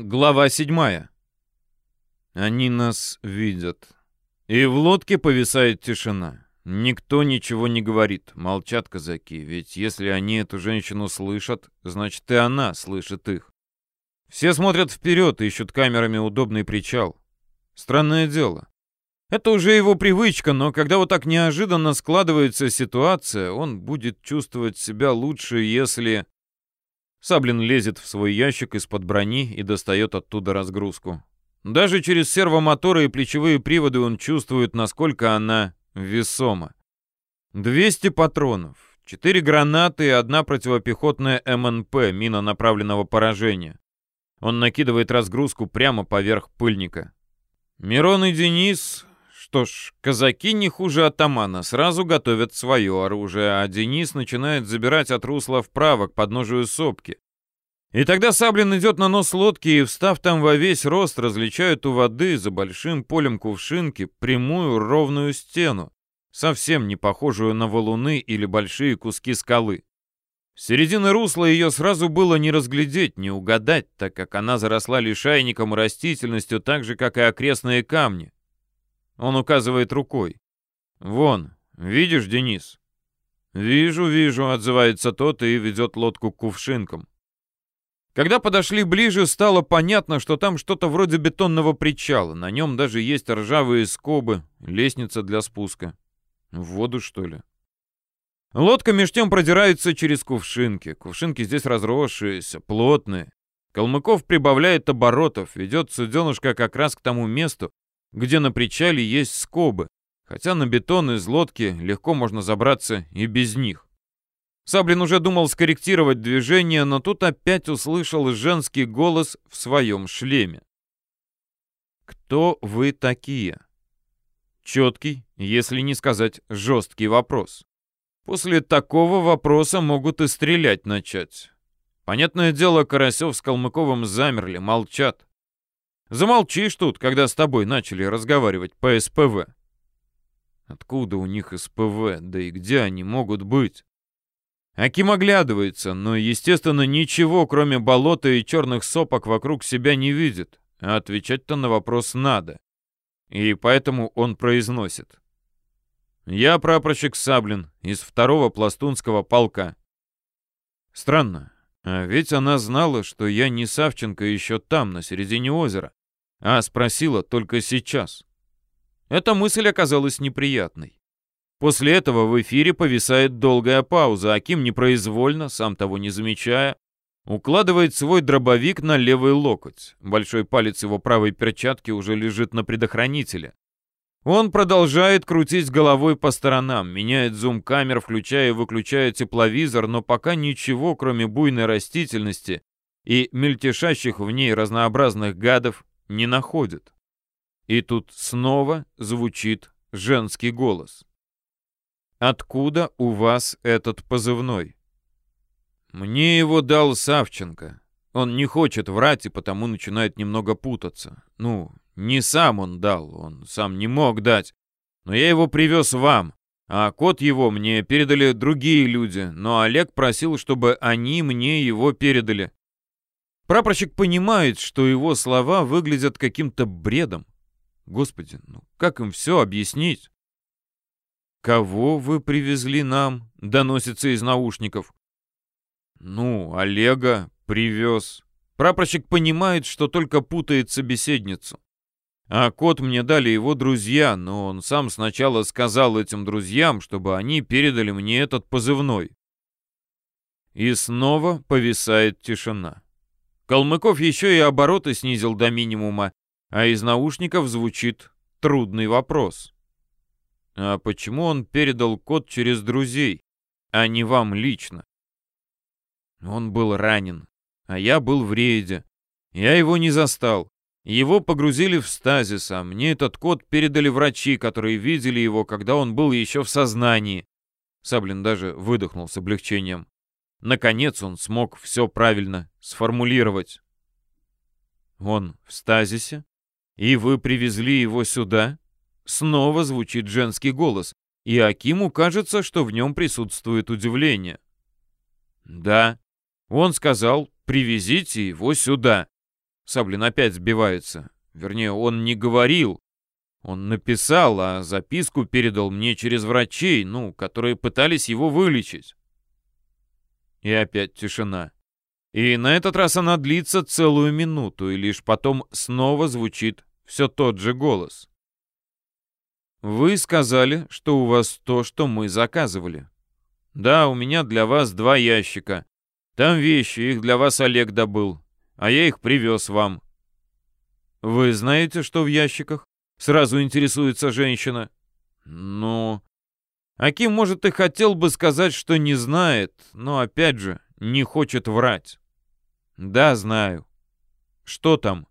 Глава седьмая. Они нас видят. И в лодке повисает тишина. Никто ничего не говорит. Молчат казаки. Ведь если они эту женщину слышат, значит и она слышит их. Все смотрят вперед ищут камерами удобный причал. Странное дело. Это уже его привычка, но когда вот так неожиданно складывается ситуация, он будет чувствовать себя лучше, если... Саблин лезет в свой ящик из-под брони и достает оттуда разгрузку. Даже через сервомоторы и плечевые приводы он чувствует, насколько она весома. 200 патронов, 4 гранаты и одна противопехотная МНП, мина направленного поражения. Он накидывает разгрузку прямо поверх пыльника. Мирон и Денис... Что ж, казаки не хуже атамана, сразу готовят свое оружие, а Денис начинает забирать от русла вправо к подножию сопки. И тогда Саблин идет на нос лодки и, встав там во весь рост, различают у воды за большим полем кувшинки прямую ровную стену, совсем не похожую на валуны или большие куски скалы. С середины русла ее сразу было не разглядеть, не угадать, так как она заросла лишайником и растительностью так же, как и окрестные камни. Он указывает рукой. «Вон, видишь, Денис?» «Вижу, вижу», — отзывается тот и ведет лодку к кувшинкам. Когда подошли ближе, стало понятно, что там что-то вроде бетонного причала. На нем даже есть ржавые скобы, лестница для спуска. В воду, что ли? Лодка меж тем продирается через кувшинки. Кувшинки здесь разросшиеся, плотные. Калмыков прибавляет оборотов, ведет суденушка как раз к тому месту, где на причале есть скобы, хотя на бетон из лодки легко можно забраться и без них. Саблин уже думал скорректировать движение, но тут опять услышал женский голос в своем шлеме. «Кто вы такие?» Четкий, если не сказать жесткий вопрос. После такого вопроса могут и стрелять начать. Понятное дело, Карасев с Калмыковым замерли, молчат. Замолчишь тут, когда с тобой начали разговаривать по СПВ. Откуда у них СПВ, да и где они могут быть? Аким оглядывается, но, естественно, ничего, кроме болота и черных сопок, вокруг себя не видит. А отвечать-то на вопрос надо. И поэтому он произносит. «Я прапорщик Саблин из второго пластунского полка». Странно, а ведь она знала, что я не Савченко еще там, на середине озера а спросила только сейчас. Эта мысль оказалась неприятной. После этого в эфире повисает долгая пауза, Аким непроизвольно, сам того не замечая, укладывает свой дробовик на левый локоть. Большой палец его правой перчатки уже лежит на предохранителе. Он продолжает крутить головой по сторонам, меняет зум камер, включая и выключая тепловизор, но пока ничего, кроме буйной растительности и мельтешащих в ней разнообразных гадов, не находит. И тут снова звучит женский голос. «Откуда у вас этот позывной?» «Мне его дал Савченко. Он не хочет врать и потому начинает немного путаться. Ну, не сам он дал, он сам не мог дать. Но я его привез вам, а код его мне передали другие люди, но Олег просил, чтобы они мне его передали. Прапорщик понимает, что его слова выглядят каким-то бредом. Господи, ну как им все объяснить? «Кого вы привезли нам?» — доносится из наушников. «Ну, Олега привез». Прапорщик понимает, что только путает собеседницу. А код мне дали его друзья, но он сам сначала сказал этим друзьям, чтобы они передали мне этот позывной. И снова повисает тишина. Калмыков еще и обороты снизил до минимума, а из наушников звучит трудный вопрос. А почему он передал код через друзей, а не вам лично? Он был ранен, а я был в рейде. Я его не застал. Его погрузили в стазис, а мне этот код передали врачи, которые видели его, когда он был еще в сознании. Саблин даже выдохнул с облегчением. Наконец он смог все правильно сформулировать. Он в стазисе? И вы привезли его сюда? Снова звучит женский голос, и Акиму кажется, что в нем присутствует удивление. Да, он сказал, привезите его сюда. Саблин опять сбивается. Вернее, он не говорил. Он написал, а записку передал мне через врачей, ну, которые пытались его вылечить. И опять тишина. И на этот раз она длится целую минуту, и лишь потом снова звучит все тот же голос. «Вы сказали, что у вас то, что мы заказывали. Да, у меня для вас два ящика. Там вещи, их для вас Олег добыл, а я их привез вам». «Вы знаете, что в ящиках?» Сразу интересуется женщина. «Ну...» Аким, может, и хотел бы сказать, что не знает, но, опять же, не хочет врать. Да, знаю. Что там?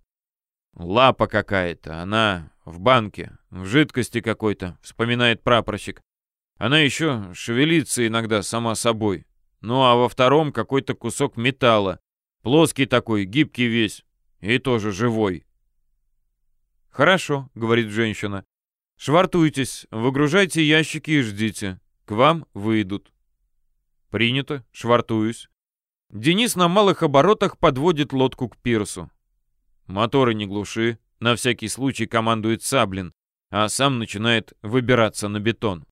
Лапа какая-то, она в банке, в жидкости какой-то, вспоминает прапорщик. Она еще шевелится иногда сама собой. Ну а во втором какой-то кусок металла. Плоский такой, гибкий весь. И тоже живой. «Хорошо», — говорит женщина. «Швартуйтесь, выгружайте ящики и ждите. К вам выйдут». «Принято, швартуюсь». Денис на малых оборотах подводит лодку к пирсу. «Моторы не глуши», — на всякий случай командует Саблин, а сам начинает выбираться на бетон.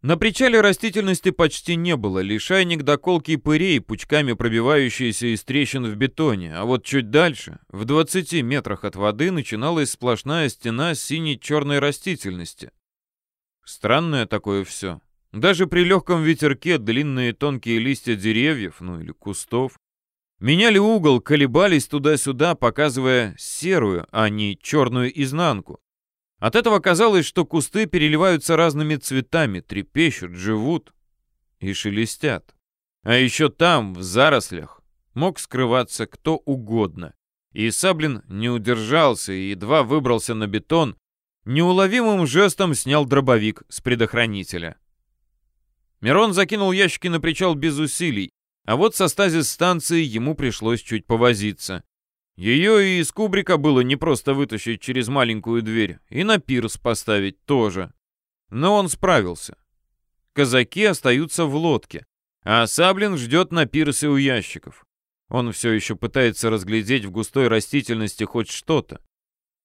На причале растительности почти не было, лишайник до колки пырей, пучками пробивающиеся из трещин в бетоне, а вот чуть дальше, в 20 метрах от воды, начиналась сплошная стена синей-черной растительности. Странное такое все. Даже при легком ветерке длинные тонкие листья деревьев, ну или кустов, меняли угол, колебались туда-сюда, показывая серую, а не черную изнанку. От этого казалось, что кусты переливаются разными цветами, трепещут, живут и шелестят. А еще там, в зарослях, мог скрываться кто угодно. И Саблин не удержался и едва выбрался на бетон, неуловимым жестом снял дробовик с предохранителя. Мирон закинул ящики на причал без усилий, а вот со стазис станции ему пришлось чуть повозиться. Ее и из кубрика было не просто вытащить через маленькую дверь, и на пирс поставить тоже. Но он справился. Казаки остаются в лодке, а Саблин ждет на пирсе у ящиков. Он все еще пытается разглядеть в густой растительности хоть что-то.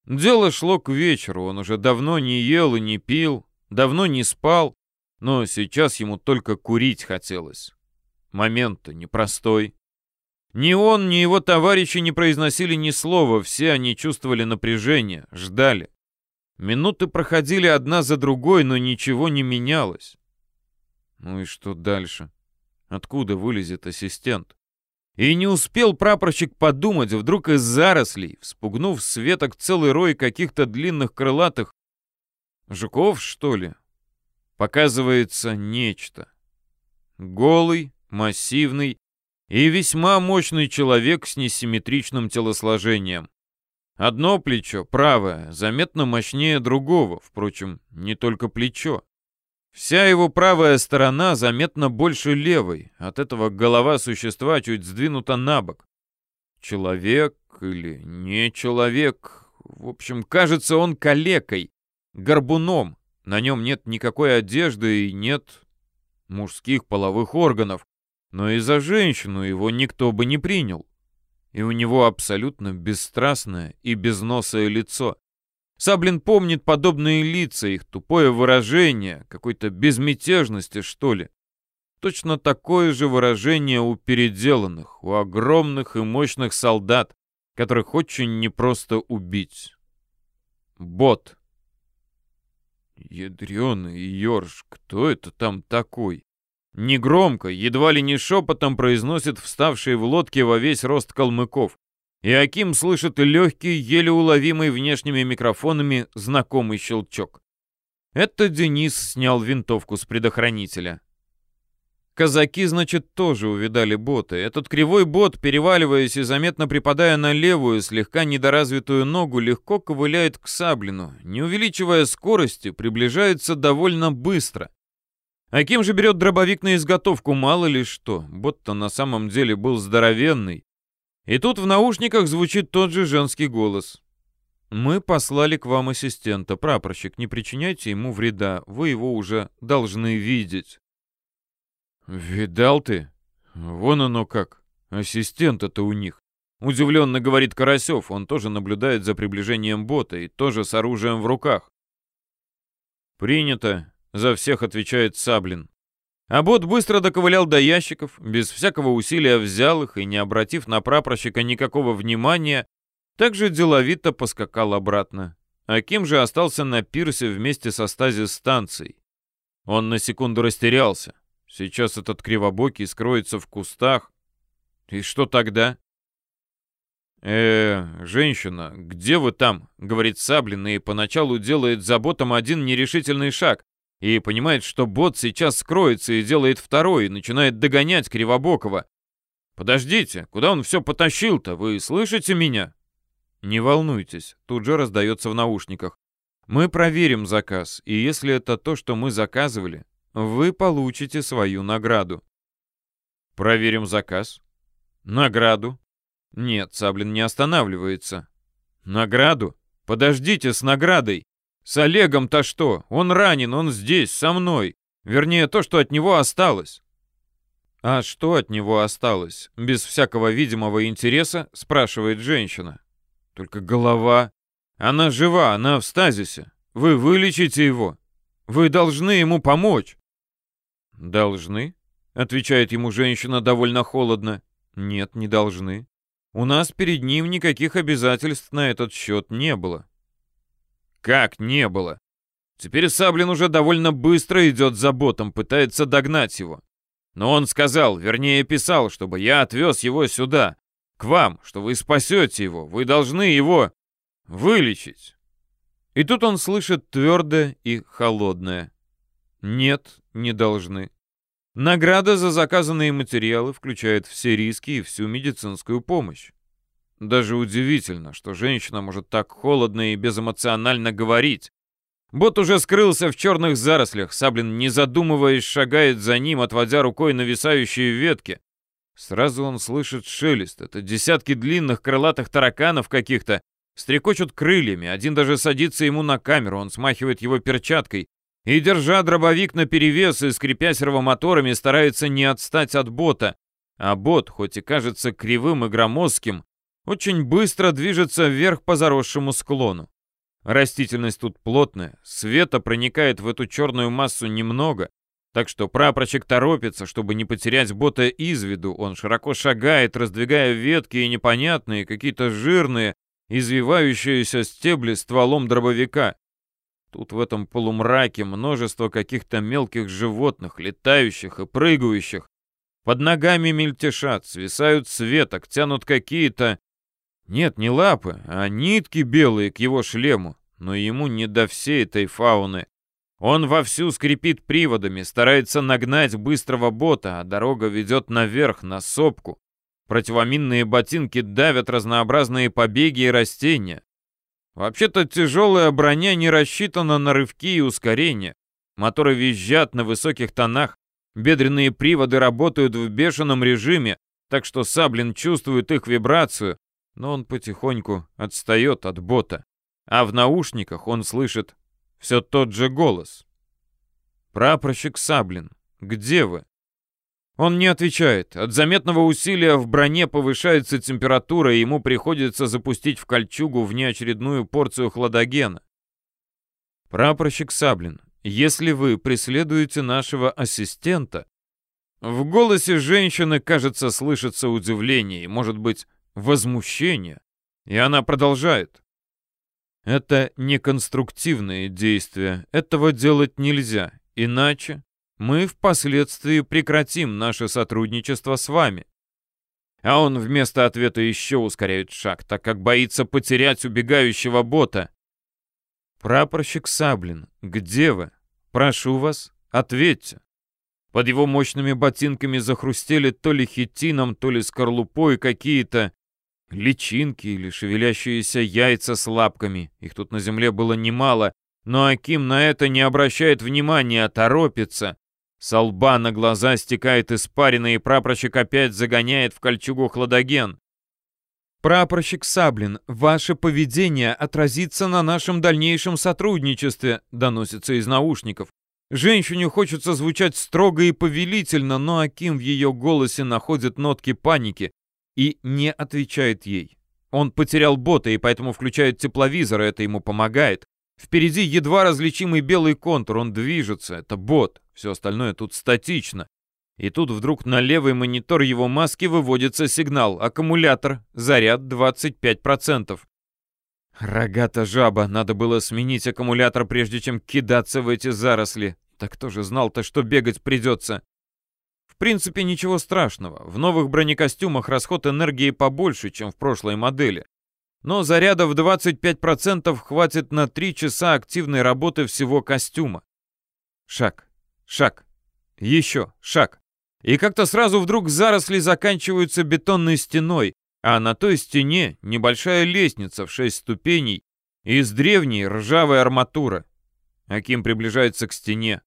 Дело шло к вечеру, он уже давно не ел и не пил, давно не спал, но сейчас ему только курить хотелось. Момент-то непростой. Ни он, ни его товарищи не произносили ни слова, все они чувствовали напряжение, ждали. Минуты проходили одна за другой, но ничего не менялось. Ну и что дальше? Откуда вылезет ассистент? И не успел прапорщик подумать, вдруг из зарослей, вспугнув с веток целый рой каких-то длинных крылатых жуков, что ли, показывается нечто. Голый, массивный, и весьма мощный человек с несимметричным телосложением. Одно плечо, правое, заметно мощнее другого, впрочем, не только плечо. Вся его правая сторона заметно больше левой, от этого голова существа чуть сдвинута на бок. Человек или не человек, в общем, кажется он калекой, горбуном. На нем нет никакой одежды и нет мужских половых органов но и за женщину его никто бы не принял. И у него абсолютно бесстрастное и безносое лицо. Саблин помнит подобные лица, их тупое выражение, какой-то безмятежности, что ли. Точно такое же выражение у переделанных, у огромных и мощных солдат, которых очень непросто убить. Бот. Ядреный Йорш, кто это там такой? Негромко, едва ли не шепотом произносит вставший в лодке во весь рост калмыков. И Аким слышит легкий, еле уловимый внешними микрофонами знакомый щелчок. Это Денис снял винтовку с предохранителя. Казаки, значит, тоже увидали боты. Этот кривой бот, переваливаясь и заметно припадая на левую, слегка недоразвитую ногу, легко ковыляет к Саблину. Не увеличивая скорости, приближается довольно быстро. Аким же берет дробовик на изготовку, мало ли что. Бот-то на самом деле был здоровенный. И тут в наушниках звучит тот же женский голос. «Мы послали к вам ассистента. Прапорщик, не причиняйте ему вреда. Вы его уже должны видеть». «Видал ты? Вон оно как. Ассистента-то у них. Удивленно говорит Карасев, он тоже наблюдает за приближением бота и тоже с оружием в руках. «Принято», — за всех отвечает Саблин. А бот быстро доковылял до ящиков, без всякого усилия взял их и, не обратив на прапорщика никакого внимания, также деловито поскакал обратно. Аким же остался на пирсе вместе со стазис-станцией. Он на секунду растерялся. Сейчас этот кривобокий скроется в кустах. И что тогда? «Э, женщина, где вы там?» — говорит Саблин, и поначалу делает за ботом один нерешительный шаг, и понимает, что бот сейчас скроется и делает второй, и начинает догонять Кривобокова. «Подождите, куда он все потащил-то? Вы слышите меня?» «Не волнуйтесь», — тут же раздается в наушниках. «Мы проверим заказ, и если это то, что мы заказывали, вы получите свою награду». «Проверим заказ?» «Награду?» Нет, Саблин не останавливается. Награду? Подождите с наградой. С Олегом-то что? Он ранен, он здесь, со мной. Вернее, то, что от него осталось. А что от него осталось? Без всякого видимого интереса спрашивает женщина. Только голова. Она жива, она в стазисе. Вы вылечите его. Вы должны ему помочь. Должны? Отвечает ему женщина довольно холодно. Нет, не должны. У нас перед ним никаких обязательств на этот счет не было. Как не было? Теперь Саблин уже довольно быстро идет за ботом, пытается догнать его. Но он сказал, вернее писал, чтобы я отвез его сюда, к вам, что вы спасете его, вы должны его вылечить. И тут он слышит твердое и холодное. Нет, не должны. Награда за заказанные материалы включает все риски и всю медицинскую помощь. Даже удивительно, что женщина может так холодно и безэмоционально говорить. Бот уже скрылся в черных зарослях, Саблин, не задумываясь, шагает за ним, отводя рукой нависающие ветки. Сразу он слышит шелест. Это десятки длинных крылатых тараканов каких-то. Стрекочут крыльями, один даже садится ему на камеру, он смахивает его перчаткой и, держа дробовик наперевес и скрипя сервомоторами, старается не отстать от бота. А бот, хоть и кажется кривым и громоздким, очень быстро движется вверх по заросшему склону. Растительность тут плотная, света проникает в эту черную массу немного, так что прапорщик торопится, чтобы не потерять бота из виду. Он широко шагает, раздвигая ветки и непонятные, какие-то жирные, извивающиеся стебли стволом дробовика. Тут в этом полумраке множество каких-то мелких животных, летающих и прыгающих. Под ногами мельтешат, свисают с веток, тянут какие-то... Нет, не лапы, а нитки белые к его шлему. Но ему не до всей этой фауны. Он вовсю скрипит приводами, старается нагнать быстрого бота, а дорога ведет наверх, на сопку. Противоминные ботинки давят разнообразные побеги и растения. Вообще-то тяжелая броня не рассчитана на рывки и ускорения. Моторы визжат на высоких тонах, бедренные приводы работают в бешеном режиме, так что Саблин чувствует их вибрацию, но он потихоньку отстает от бота. А в наушниках он слышит все тот же голос. «Прапорщик Саблин, где вы?» Он не отвечает. От заметного усилия в броне повышается температура, и ему приходится запустить в кольчугу внеочередную порцию хладогена. Прапорщик Саблин, если вы преследуете нашего ассистента... В голосе женщины, кажется, слышится удивление и, может быть, возмущение. И она продолжает. Это неконструктивные действия. Этого делать нельзя. Иначе мы впоследствии прекратим наше сотрудничество с вами. А он вместо ответа еще ускоряет шаг, так как боится потерять убегающего бота. Прапорщик Саблин, где вы? Прошу вас, ответьте. Под его мощными ботинками захрустели то ли хитином, то ли скорлупой какие-то личинки или шевелящиеся яйца с лапками. Их тут на земле было немало, но Аким на это не обращает внимания, а торопится. Со лба на глаза стекает испарина, и прапорщик опять загоняет в кольчугу хладоген. «Прапорщик Саблин, ваше поведение отразится на нашем дальнейшем сотрудничестве», доносится из наушников. Женщине хочется звучать строго и повелительно, но Аким в ее голосе находит нотки паники. И не отвечает ей. Он потерял бота и поэтому включает тепловизор, это ему помогает. Впереди едва различимый белый контур, он движется, это бот, все остальное тут статично. И тут вдруг на левый монитор его маски выводится сигнал. Аккумулятор, заряд 25%. Рогата жаба, надо было сменить аккумулятор, прежде чем кидаться в эти заросли. Так кто же знал-то, что бегать придется? Принципе, ничего страшного. В новых бронекостюмах расход энергии побольше, чем в прошлой модели. Но заряда в 25% хватит на 3 часа активной работы всего костюма. Шаг, шаг, еще шаг. И как-то сразу вдруг заросли заканчиваются бетонной стеной, а на той стене небольшая лестница в шесть ступеней из древней ржавой арматуры. Аким приближается к стене,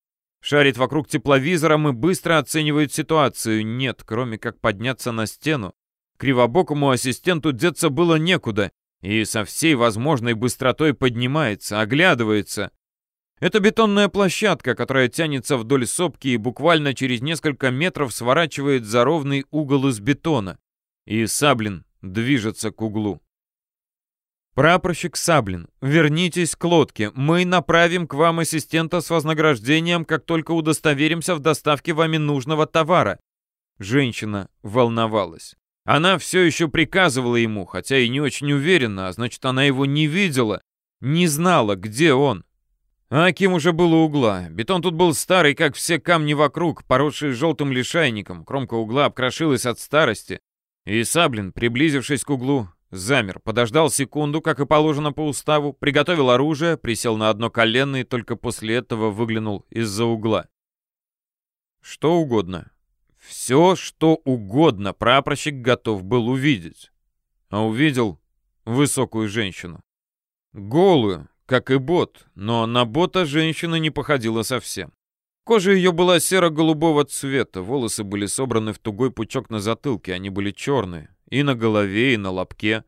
шарит вокруг тепловизором и быстро оценивает ситуацию. Нет, кроме как подняться на стену. Кривобокому ассистенту деться было некуда, и со всей возможной быстротой поднимается, оглядывается. Это бетонная площадка, которая тянется вдоль сопки и буквально через несколько метров сворачивает за ровный угол из бетона. И Саблин движется к углу. «Прапорщик Саблин, вернитесь к лодке. Мы направим к вам ассистента с вознаграждением, как только удостоверимся в доставке вами нужного товара». Женщина волновалась. Она все еще приказывала ему, хотя и не очень уверенно, а значит, она его не видела, не знала, где он. Аким уже был угла. Бетон тут был старый, как все камни вокруг, поросшие желтым лишайником. Кромка угла обкрошилась от старости. И Саблин, приблизившись к углу, замер, подождал секунду, как и положено по уставу, приготовил оружие, присел на одно колено и только после этого выглянул из-за угла. Что угодно. Все, что угодно прапорщик готов был увидеть. А увидел высокую женщину. Голую, как и бот, но на бота женщина не походила совсем. Кожа ее была серо-голубого цвета, волосы были собраны в тугой пучок на затылке, они были черные, и на голове, и на лобке.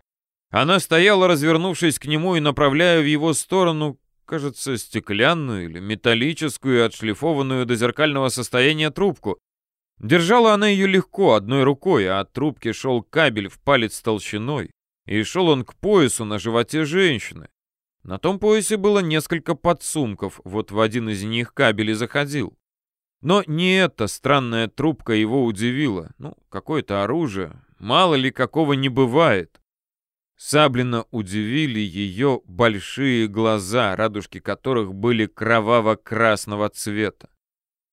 Она стояла, развернувшись к нему и направляя в его сторону, кажется, стеклянную или металлическую, отшлифованную до зеркального состояния трубку. Держала она ее легко, одной рукой, а от трубки шел кабель в палец толщиной, и шел он к поясу на животе женщины. На том поясе было несколько подсумков, вот в один из них кабель и заходил. Но не эта странная трубка его удивила. Ну, какое-то оружие, мало ли какого не бывает. Саблина удивили ее большие глаза, радужки которых были кроваво-красного цвета.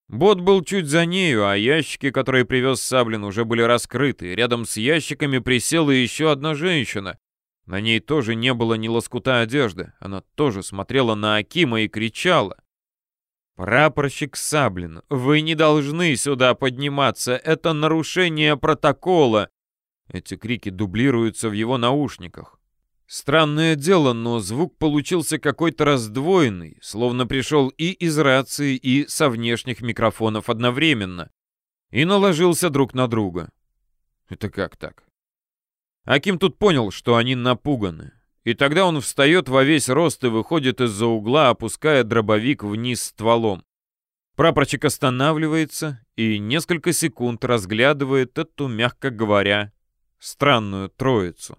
Бот был чуть за нею, а ящики, которые привез Саблин, уже были раскрыты. Рядом с ящиками присела еще одна женщина, на ней тоже не было ни лоскута одежды. Она тоже смотрела на Акима и кричала. «Прапорщик Саблин, вы не должны сюда подниматься. Это нарушение протокола!» Эти крики дублируются в его наушниках. Странное дело, но звук получился какой-то раздвоенный, словно пришел и из рации, и со внешних микрофонов одновременно. И наложился друг на друга. Это как так? Аким тут понял, что они напуганы. И тогда он встает во весь рост и выходит из-за угла, опуская дробовик вниз стволом. Прапорчик останавливается и несколько секунд разглядывает эту, мягко говоря, странную троицу.